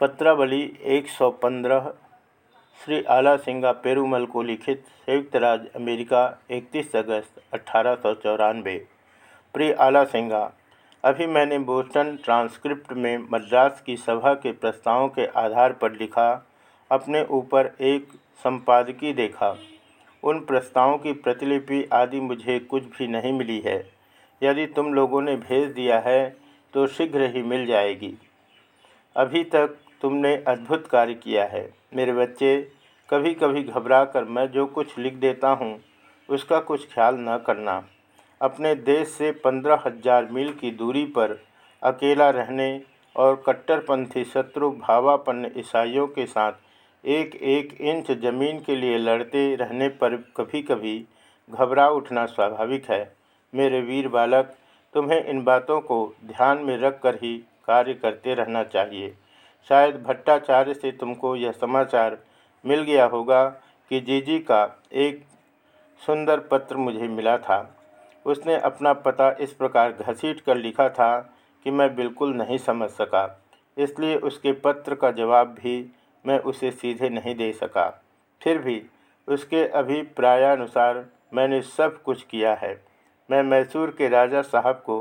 पत्रावली 115 श्री आला सिंगा पेरूमल को लिखित संयुक्त राज्य अमेरिका 31 अगस्त अठारह प्रिय आला सिंगा, अभी मैंने बोस्टन ट्रांसक्रिप्ट में मद्रास की सभा के प्रस्तावों के आधार पर लिखा, अपने ऊपर एक संपादकी देखा। उन प्रस्तावों की प्रतिलिपि आदि मुझे कुछ भी नहीं मिली है। यदि तुम लोगों ने भेज दिया है तो शीघ्र ही मिल जाएगी। अभी तक तुमने अद्भुत कार्य किया है। मेरे बच्चे कभी कभी घबरा कर मैं जो कुछ लिख देता हूँ, उसका कुछ ख्याल न करना। अपने देश से पंद्रह हज़ार मील की दूरी पर अकेला रहने और कट्टरपंथी शत्रु भावापन्न ईसाइयों के साथ एक एक इंच ज़मीन के लिए लड़ते रहने पर कभी कभी घबरा उठना स्वाभाविक है। मेरे वीर बालक, तुम्हें इन बातों को ध्यान में रख कर ही कार्य करते रहना चाहिए। शायद भट्टाचार्य से तुमको यह समाचार मिल गया होगा कि जीजी का एक सुंदर पत्र मुझे मिला था। उसने अपना पता इस प्रकार घसीट कर लिखा था कि मैं बिल्कुल नहीं समझ सका। इसलिए उसके पत्र का जवाब भी मैं उसे सीधे नहीं दे सका। फिर भी उसके अभिप्रायानुसार मैंने सब कुछ किया है। मैं मैसूर के राजा साहब को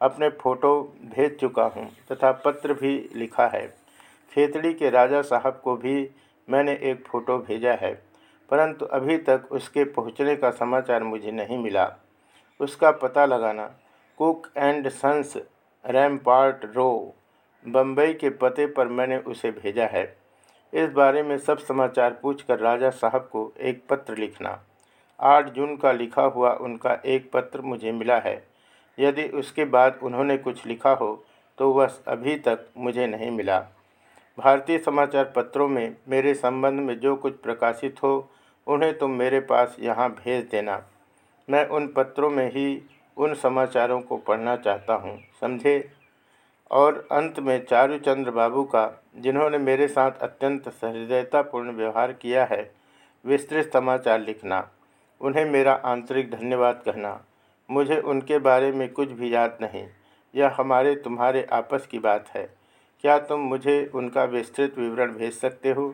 अपने फ़ोटो भेज चुका हूँ तथा पत्र भी लिखा है। खेतड़ी के राजा साहब को भी मैंने एक फ़ोटो भेजा है, परंतु अभी तक उसके पहुँचने का समाचार मुझे नहीं मिला। उसका पता लगाना, Cook and Sons Rampart Row Bombay के पते पर मैंने उसे भेजा है। इस बारे में सब समाचार पूछकर राजा साहब को एक पत्र लिखना। आठ जून का लिखा हुआ उनका एक पत्र मुझे मिला है। यदि उसके बाद उन्होंने कुछ लिखा हो तो वह अभी तक मुझे नहीं मिला। भारतीय समाचार पत्रों में मेरे संबंध में जो कुछ प्रकाशित हो, उन्हें तुम मेरे पास यहाँ भेज देना। मैं उन पत्रों में ही उन समाचारों को पढ़ना चाहता हूँ, समझे? और अंत में चारूचंद्र बाबू का, जिन्होंने मेरे साथ अत्यंत सहृदयतापूर्ण व्यवहार किया है, विस्तृत समाचार लिखना। उन्हें मेरा आंतरिक धन्यवाद कहना। मुझे उनके बारे में कुछ भी याद नहीं। यह हमारे तुम्हारे आपस की बात है। क्या तुम मुझे उनका विस्तृत विवरण भेज सकते हो?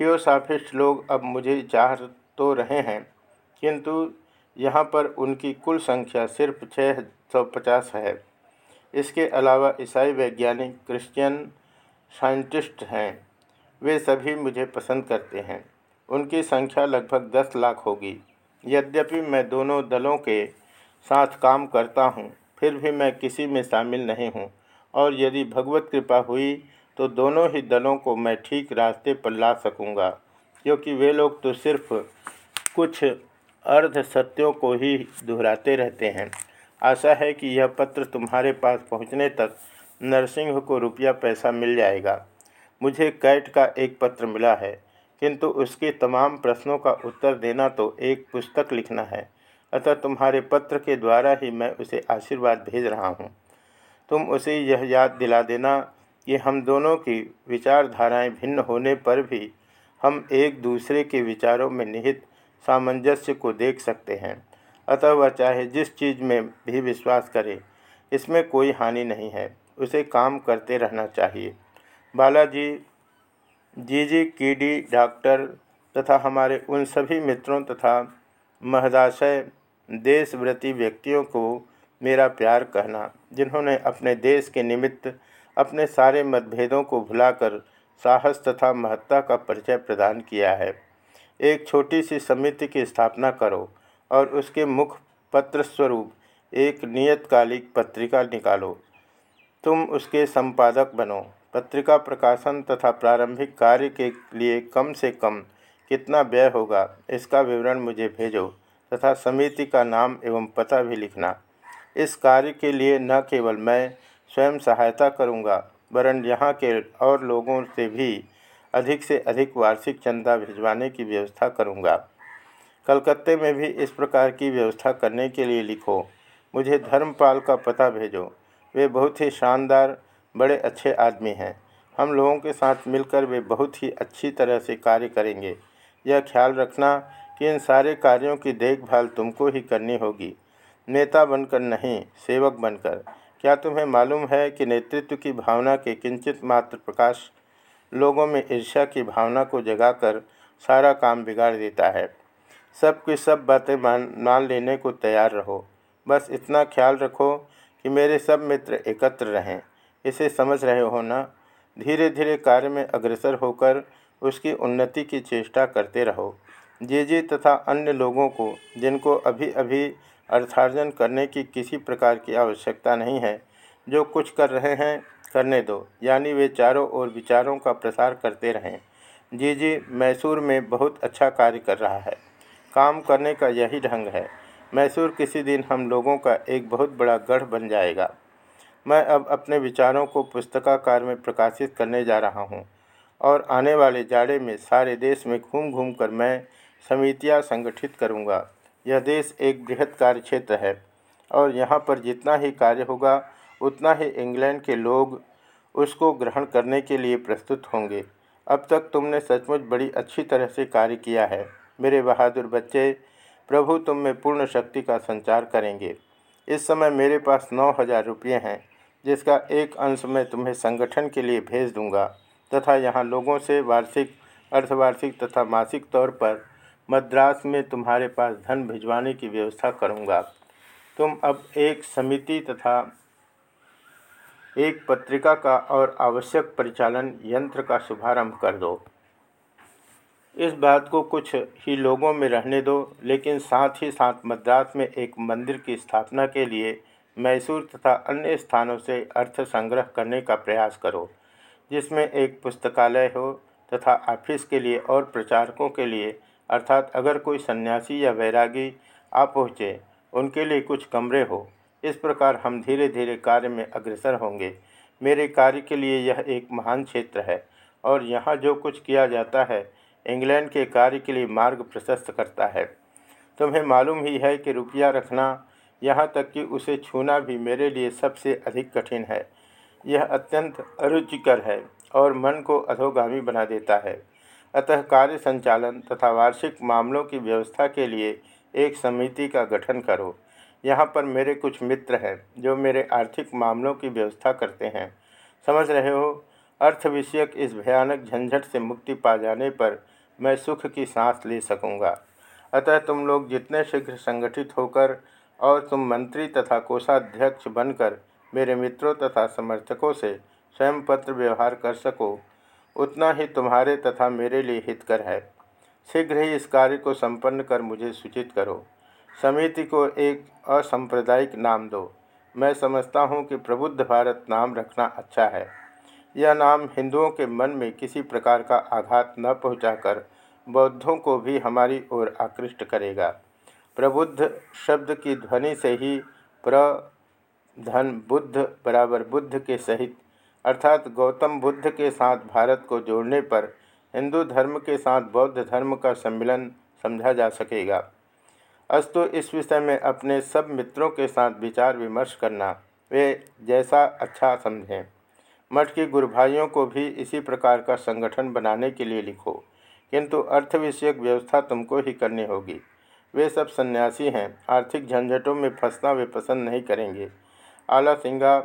थियोसाफिस्ट लोग अब मुझे चाह तो रहे हैं, किंतु यहाँ पर उनकी कुल संख्या सिर्फ़ छः सौ पचास है। इसके अलावा ईसाई वैज्ञानिक, क्रिश्चियन साइंटिस्ट हैं। वे सभी मुझे पसंद करते हैं। उनकी संख्या लगभग दस लाख होगी। यद्यपि मैं दोनों दलों के साथ काम करता हूँ, फिर भी मैं किसी में शामिल नहीं हूँ। और यदि भगवत कृपा हुई तो दोनों ही दलों को मैं ठीक रास्ते पर ला सकूँगा। क्योंकि वे लोग तो सिर्फ़ कुछ अर्ध सत्यों को ही दोहराते रहते हैं। आशा है कि यह पत्र तुम्हारे पास पहुँचने तक नरसिंह को रुपया पैसा मिल जाएगा। मुझे कैट का एक पत्र मिला है, किंतु उसके तमाम प्रश्नों का उत्तर देना तो एक पुस्तक लिखना है। अतः तुम्हारे पत्र के द्वारा ही मैं उसे आशीर्वाद भेज रहा हूँ। तुम उसे यह याद दिला देना कि हम दोनों की विचारधाराएँ भिन्न होने पर भी हम एक दूसरे के विचारों में निहित सामंजस्य को देख सकते हैं। अतः वह चाहे जिस चीज़ में भी विश्वास करे, इसमें कोई हानि नहीं है। उसे काम करते रहना चाहिए। बालाजी जी जी कीडी, डॉक्टर तथा हमारे उन सभी मित्रों तथा महदाशय देशव्रती व्यक्तियों को मेरा प्यार कहना। जिन्होंने अपने देश के निमित्त अपने सारे मतभेदों को भुलाकर साहस तथा महत्ता का परिचय प्रदान किया है। एक छोटी सी समिति की स्थापना करो और उसके मुख पत्र स्वरूप एक नियतकालिक पत्रिका निकालो। तुम उसके संपादक बनो। पत्रिका प्रकाशन तथा प्रारंभिक कार्य के लिए कम से कम कितना व्यय होगा, इसका विवरण मुझे भेजो तथा समिति का नाम एवं पता भी लिखना। इस कार्य के लिए न केवल मैं स्वयं सहायता करूँगा, वरन यहाँ के और लोगों से भी अधिक से अधिक वार्षिक चंदा भिजवाने की व्यवस्था करूँगा। कलकत्ते में भी इस प्रकार की व्यवस्था करने के लिए लिखो, मुझे धर्मपाल का पता भेजो, वे बहुत ही शानदार, बड़े अच्छे आदमी हैं। हम लोगों के साथ मिलकर वे बहुत ही अच्छी तरह से कार्य करेंगे। यह ख्याल रखना कि इन सारे कार्यों की देखभाल तुमको ही करनी होगी। नेता बनकर नहीं, सेवक बनकर। क्या तुम्हें मालूम है कि नेतृत्व की भावना के किंचित मात्र प्रकाश लोगों में ईर्ष्या की भावना को जगाकर सारा काम बिगाड़ देता है? सब की सब बातें मान मान लेने को तैयार रहो। बस इतना ख्याल रखो कि मेरे सब मित्र एकत्र रहें। इसे समझ रहे हो ना? धीरे धीरे कार्य में अग्रसर होकर उसकी उन्नति की चेष्टा करते रहो। जे जे तथा अन्य लोगों को, जिनको अभी अभी अर्थार्जन करने की किसी प्रकार की आवश्यकता नहीं है। जो कुछ कर रहे हैं, करने दो। यानी वे चारों ओर विचारों का प्रसार करते रहें। जी जी, मैसूर में बहुत अच्छा कार्य कर रहा है। काम करने का यही ढंग है। मैसूर किसी दिन हम लोगों का एक बहुत बड़ा गढ़ बन जाएगा। मैं अब अपने विचारों को पुस्तकाकार में प्रकाशित करने जा रहा हूँ और आने वाले जाड़े में सारे देश में घूम घूम कर मैं समितियाँ संगठित करूँगा। यह देश एक बृहद कार्य क्षेत्र है। और यहाँ पर जितना ही कार्य होगा, उतना ही इंग्लैंड के लोग उसको ग्रहण करने के लिए प्रस्तुत होंगे। अब तक तुमने सचमुच बड़ी अच्छी तरह से कार्य किया है। मेरे बहादुर बच्चे, प्रभु तुम में पूर्ण शक्ति का संचार करेंगे। इस समय मेरे पास नौ हज़ार रुपये हैं, जिसका एक अंश मैं तुम्हें संगठन के लिए भेज दूँगा। तथा यहाँ लोगों से वार्षिक, अर्धवार्षिक तथा मासिक तौर पर मद्रास में तुम्हारे पास धन भिजवाने की व्यवस्था करूँगा। तुम अब एक समिति तथा एक पत्रिका का और आवश्यक परिचालन यंत्र का शुभारंभ कर दो। इस बात को कुछ ही लोगों में रहने दो, लेकिन साथ ही साथ मद्रास में एक मंदिर की स्थापना के लिए मैसूर तथा अन्य स्थानों से अर्थ संग्रह करने का प्रयास करो, जिसमें एक पुस्तकालय हो तथा ऑफ़िस के लिए और प्रचारकों के लिए अर्थात अगर कोई सन्यासी या वैरागी आ पहुँचे, उनके लिए कुछ कमरे हो, इस प्रकार हम धीरे धीरे कार्य में अग्रसर होंगे। मेरे कार्य के लिए यह एक महान क्षेत्र है और यहाँ जो कुछ किया जाता है, इंग्लैंड के कार्य के लिए मार्ग प्रशस्त करता है। तुम्हें मालूम ही है कि रुपया रखना, यहाँ तक कि उसे छूना भी मेरे लिए सबसे अधिक कठिन है। यह अत्यंत अरुचिकर है और मन को अधोगामी बना देता है। अतः कार्य संचालन तथा वार्षिक मामलों की व्यवस्था के लिए एक समिति का गठन करो। यहाँ पर मेरे कुछ मित्र हैं, जो मेरे आर्थिक मामलों की व्यवस्था करते हैं। समझ रहे हो? अर्थ विषयक इस भयानक झंझट से मुक्ति पा जाने पर मैं सुख की सांस ले सकूँगा। अतः तुम लोग जितने शीघ्र संगठित होकर और तुम मंत्री तथा कोषाध्यक्ष बनकर मेरे मित्रों तथा समर्थकों से स्वयं पत्र व्यवहार कर सको उतना ही तुम्हारे तथा मेरे लिए हितकर है। शीघ्र ही इस कार्य को संपन्न कर मुझे सूचित करो। समिति को एक असंप्रदायिक नाम दो। मैं समझता हूँ कि प्रबुद्ध भारत नाम रखना अच्छा है। यह नाम हिंदुओं के मन में किसी प्रकार का आघात न पहुंचाकर बौद्धों को भी हमारी ओर आकृष्ट करेगा। प्रबुद्ध शब्द की ध्वनि से ही प्र धन बुद्ध बराबर बुद्ध के सहित अर्थात गौतम बुद्ध के साथ भारत को जोड़ने पर हिंदू धर्म के साथ बौद्ध धर्म का सम्मिलन समझा जा सकेगा। अस्तु, इस विषय में अपने सब मित्रों के साथ विचार विमर्श करना, वे जैसा अच्छा समझें। मठ के गुरु भाइयों को भी इसी प्रकार का संगठन बनाने के लिए लिखो, किंतु अर्थ विषयक व्यवस्था तुमको ही करनी होगी। वे सब सन्यासी हैं, आर्थिक झंझटों में फंसना वे पसंद नहीं करेंगे। आला सिंगा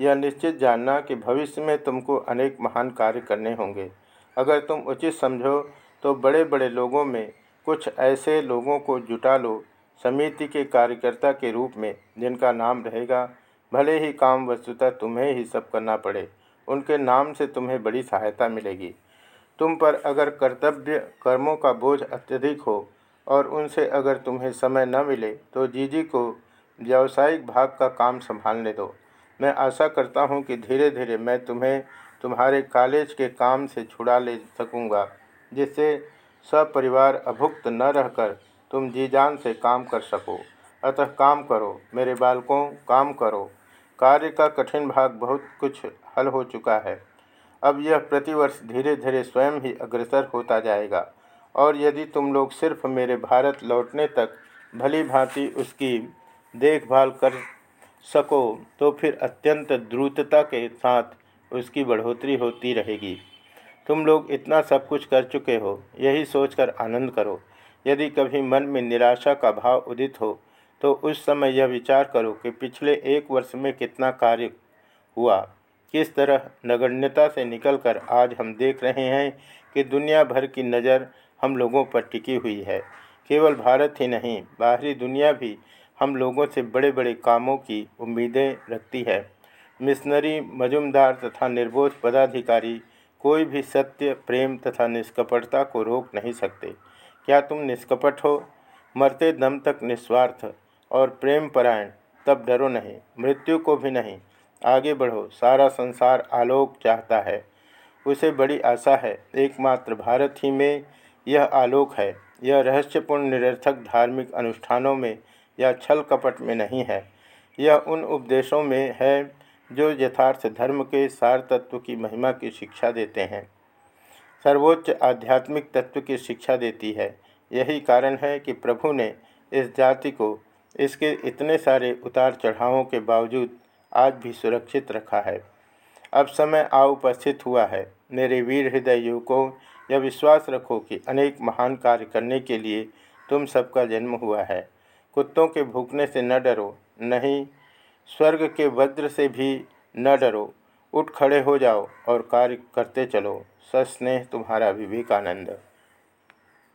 यह निश्चित जानना कि भविष्य में तुमको अनेक महान कार्य करने होंगे। अगर तुम उचित समझो तो बड़े बड़े लोगों में कुछ ऐसे लोगों को जुटा लो समिति के कार्यकर्ता के रूप में, जिनका नाम रहेगा। भले ही काम वस्तुतः तुम्हें ही सब करना पड़े, उनके नाम से तुम्हें बड़ी सहायता मिलेगी। तुम पर अगर कर्तव्य, कर्मों का बोझ अत्यधिक हो और उनसे अगर तुम्हें समय न मिले तो जीजी को व्यावसायिक भाग का काम संभालने दो। मैं आशा करता हूँ कि धीरे धीरे मैं तुम्हें तुम्हारे कॉलेज के काम से छुड़ा ले सकूँगा, जिससे सपरिवार अभुक्त न रहकर तुम जी जान से काम कर सको। अतः काम करो, मेरे बालकों, काम करो। कार्य का कठिन भाग बहुत कुछ हल हो चुका है। अब यह प्रतिवर्ष धीरे धीरे स्वयं ही अग्रसर होता जाएगा, और यदि तुम लोग सिर्फ़ मेरे भारत लौटने तक भली भांति उसकी देखभाल कर सको तो फिर अत्यंत द्रुतता के साथ उसकी बढ़ोतरी होती रहेगी। तुम लोग इतना सब कुछ कर चुके हो, यही सोचकर आनंद करो। यदि कभी मन में निराशा का भाव उदित हो तो उस समय यह विचार करो कि पिछले एक वर्ष में कितना कार्य हुआ। किस तरह नगण्यता से निकलकर आज हम देख रहे हैं कि दुनिया भर की नज़र हम लोगों पर टिकी हुई है। केवल भारत ही नहीं, बाहरी दुनिया भी हम लोगों से बड़े बड़े कामों की उम्मीदें रखती है। मिशनरी, मजुमदार तथा निर्बोध पदाधिकारी कोई भी सत्य, प्रेम तथा निष्कपटता को रोक नहीं सकते। क्या तुम निष्कपट हो? मरते दम तक निस्वार्थ और प्रेम परायण, तब डरो नहीं। मृत्यु को भी नहीं। आगे बढ़ो। सारा संसार आलोक चाहता है। उसे बड़ी आशा है। एकमात्र भारत ही में यह आलोक है। यह रहस्यपूर्ण निरर्थक धार्मिक अनुष्ठानों में या छल कपट में नहीं है। यह उन उपदेशों में है जो यथार्थ धर्म के सार तत्व की महिमा की शिक्षा देते हैं। सर्वोच्च आध्यात्मिक तत्व की शिक्षा देती है। यही कारण है कि प्रभु ने इस जाति को इसके इतने सारे उतार चढ़ावों के बावजूद आज भी सुरक्षित रखा है। अब समय आ उपस्थित हुआ है। मेरे वीर हृदय युवकों, यह विश्वास रखो कि अनेक महान कार्य करने के लिए तुम सबका जन्म हुआ है। कुत्तों के भूखने से न डरो, नहीं, स्वर्ग के वज्र से भी न डरो। उठ खड़े हो जाओ और कार्य करते चलो। सस्नेह तुम्हारा विवेकानंद।